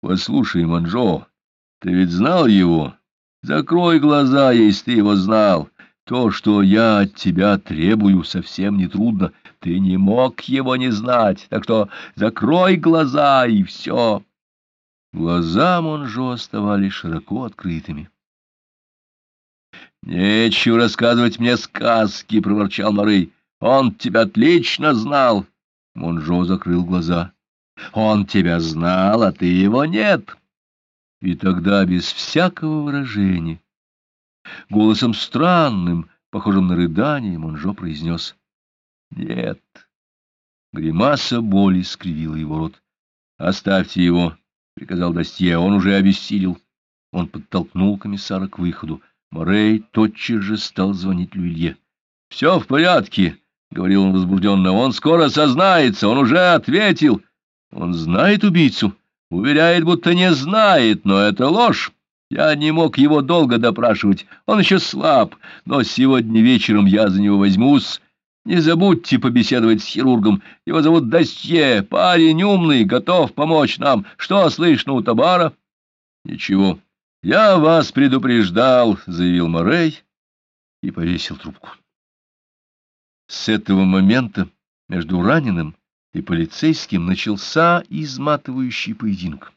Послушай, Манжо, ты ведь знал его? Закрой глаза, если ты его знал. То, что я от тебя требую, совсем не трудно. Ты не мог его не знать, так что закрой глаза, и все. Глаза Монжо оставались широко открытыми. — Нечего рассказывать мне сказки, — проворчал Морей. — Он тебя отлично знал. Монжо закрыл глаза. — Он тебя знал, а ты его нет. И тогда, без всякого выражения, голосом странным, похожим на рыдание, Монжо произнес «Нет». Гримаса боли скривила его рот. «Оставьте его», — приказал Достье, — «он уже обессилел». Он подтолкнул комиссара к выходу. Морей тотчас же стал звонить Люилье. — Все в порядке, — говорил он возбужденно. — Он скоро сознается, он уже ответил. — Он знает убийцу? — Уверяет, будто не знает, но это ложь. Я не мог его долго допрашивать, он еще слаб, но сегодня вечером я за него возьмусь. Не забудьте побеседовать с хирургом. Его зовут Дастье, парень умный, готов помочь нам. Что слышно у Табара? — Ничего. — Я вас предупреждал, — заявил Морей и повесил трубку. С этого момента между раненым и полицейским начался изматывающий поединок.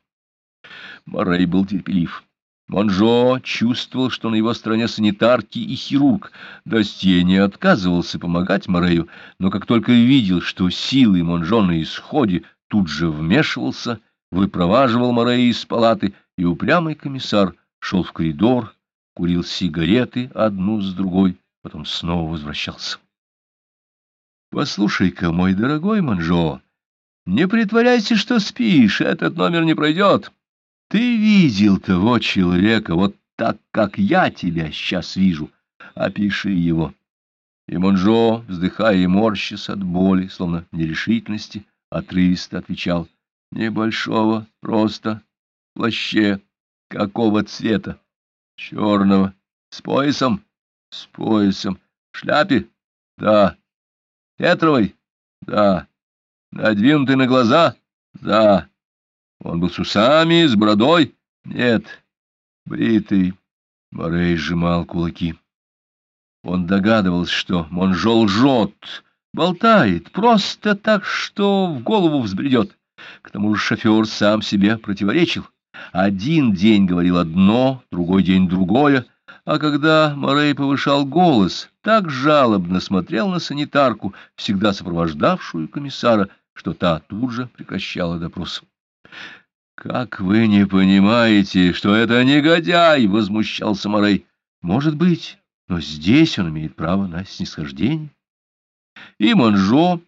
Морей был терпелив. Монжо чувствовал, что на его стороне санитарки и хирург. Достье не отказывался помогать Морею, но как только видел, что силы Монжо на исходе, тут же вмешивался, выпроваживал Морея из палаты и упрямый комиссар шел в коридор, курил сигареты одну с другой, потом снова возвращался. — Послушай-ка, мой дорогой Манжо, не притворяйся, что спишь, этот номер не пройдет. Ты видел того человека вот так, как я тебя сейчас вижу. Опиши его. И Монжо, вздыхая и морщась от боли, словно нерешительности, отрывисто отвечал. Небольшого, просто, плаще, Какого цвета? Черного. С поясом? С поясом. В шляпе? Да. Петровой? Да. Надвинутый на глаза? Да. Он был с усами, с бородой? Нет. Бритый. Морей сжимал кулаки. Он догадывался, что Монжо лжет, болтает, просто так, что в голову взбредет. К тому же шофер сам себе противоречил. Один день говорил одно, другой день другое, а когда Морей повышал голос, так жалобно смотрел на санитарку, всегда сопровождавшую комиссара, что та тут же прекращала допрос. — Как вы не понимаете, что это негодяй? — возмущался Морей. — Может быть, но здесь он имеет право на снисхождение. И Монжо,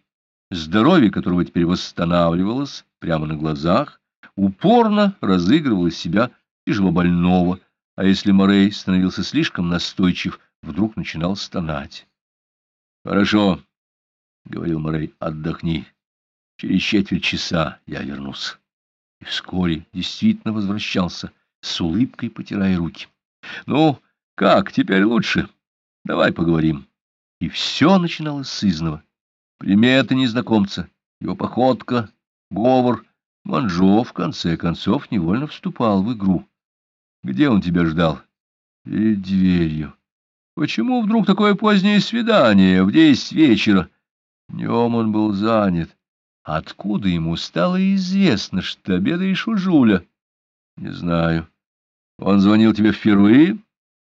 здоровье которого теперь восстанавливалось прямо на глазах, упорно разыгрывал из себя тяжело больного, а если Морей становился слишком настойчив, вдруг начинал стонать. — Хорошо, — говорил Морей, — отдохни. Через четверть часа я вернусь. И вскоре действительно возвращался, с улыбкой потирая руки. — Ну, как, теперь лучше? Давай поговорим. И все начиналось с изного. Приметы незнакомца, его походка, говор — Манжо, в конце концов, невольно вступал в игру. Где он тебя ждал? Перед дверью. Почему вдруг такое позднее свидание, в десять вечера? Днем он был занят. Откуда ему стало известно, что обедаешь у Жуля? Не знаю. Он звонил тебе впервые?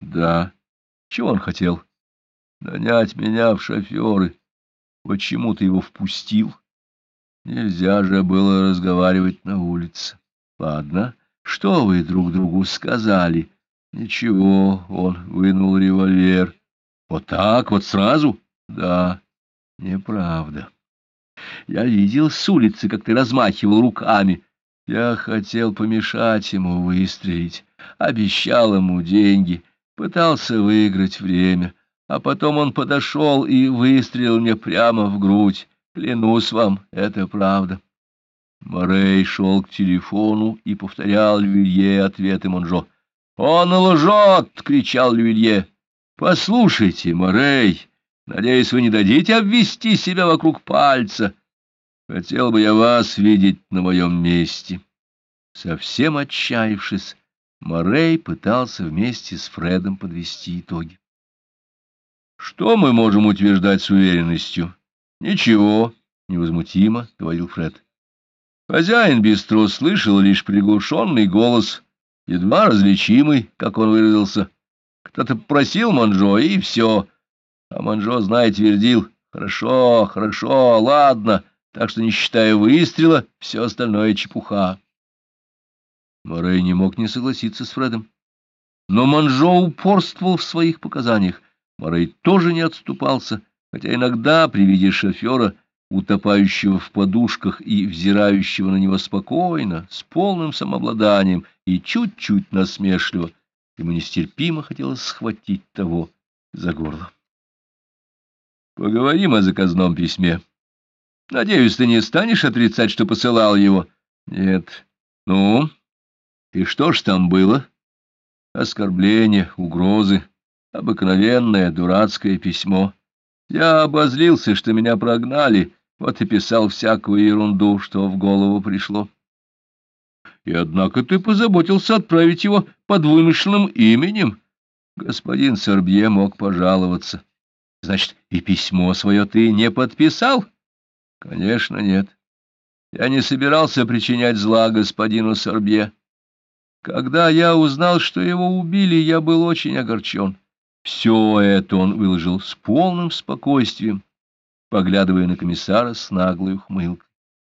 Да. Чего он хотел? Нанять меня в шоферы. Почему ты его впустил? Нельзя же было разговаривать на улице. Ладно, что вы друг другу сказали? Ничего, он вынул револьвер. Вот так вот сразу? Да, неправда. Я видел с улицы, как ты размахивал руками. Я хотел помешать ему выстрелить, обещал ему деньги, пытался выиграть время, а потом он подошел и выстрелил мне прямо в грудь. Клянусь вам, это правда. Морей шел к телефону и повторял Люилье ответы Монжо. «Он лжет!» — кричал Люилье. «Послушайте, Морей, надеюсь, вы не дадите обвести себя вокруг пальца. Хотел бы я вас видеть на моем месте». Совсем отчаявшись, Морей пытался вместе с Фредом подвести итоги. Что мы можем утверждать с уверенностью? Ничего, невозмутимо, говорил Фред. Хозяин бистро слышал лишь приглушенный голос, едва различимый, как он выразился. Кто-то просил Манжо, и все. А Манжо, зная, твердил, хорошо, хорошо, ладно, так что, не считая выстрела, все остальное чепуха. Морей не мог не согласиться с Фредом. Но Манжо упорствовал в своих показаниях. Морей тоже не отступался, хотя иногда при виде шофера, утопающего в подушках и взирающего на него спокойно, с полным самообладанием и чуть-чуть насмешливо, ему нестерпимо хотелось схватить того за горло. Поговорим о заказном письме. Надеюсь, ты не станешь отрицать, что посылал его? Нет. Ну, и что ж там было? Оскорбление, угрозы, обыкновенное дурацкое письмо. Я обозлился, что меня прогнали, вот и писал всякую ерунду, что в голову пришло. И однако ты позаботился отправить его под вымышленным именем. Господин Сорбье мог пожаловаться. Значит, и письмо свое ты не подписал? Конечно, нет. Я не собирался причинять зла господину Сорбье. Когда я узнал, что его убили, я был очень огорчен. Все это он выложил с полным спокойствием, поглядывая на комиссара с наглой ухмылкой.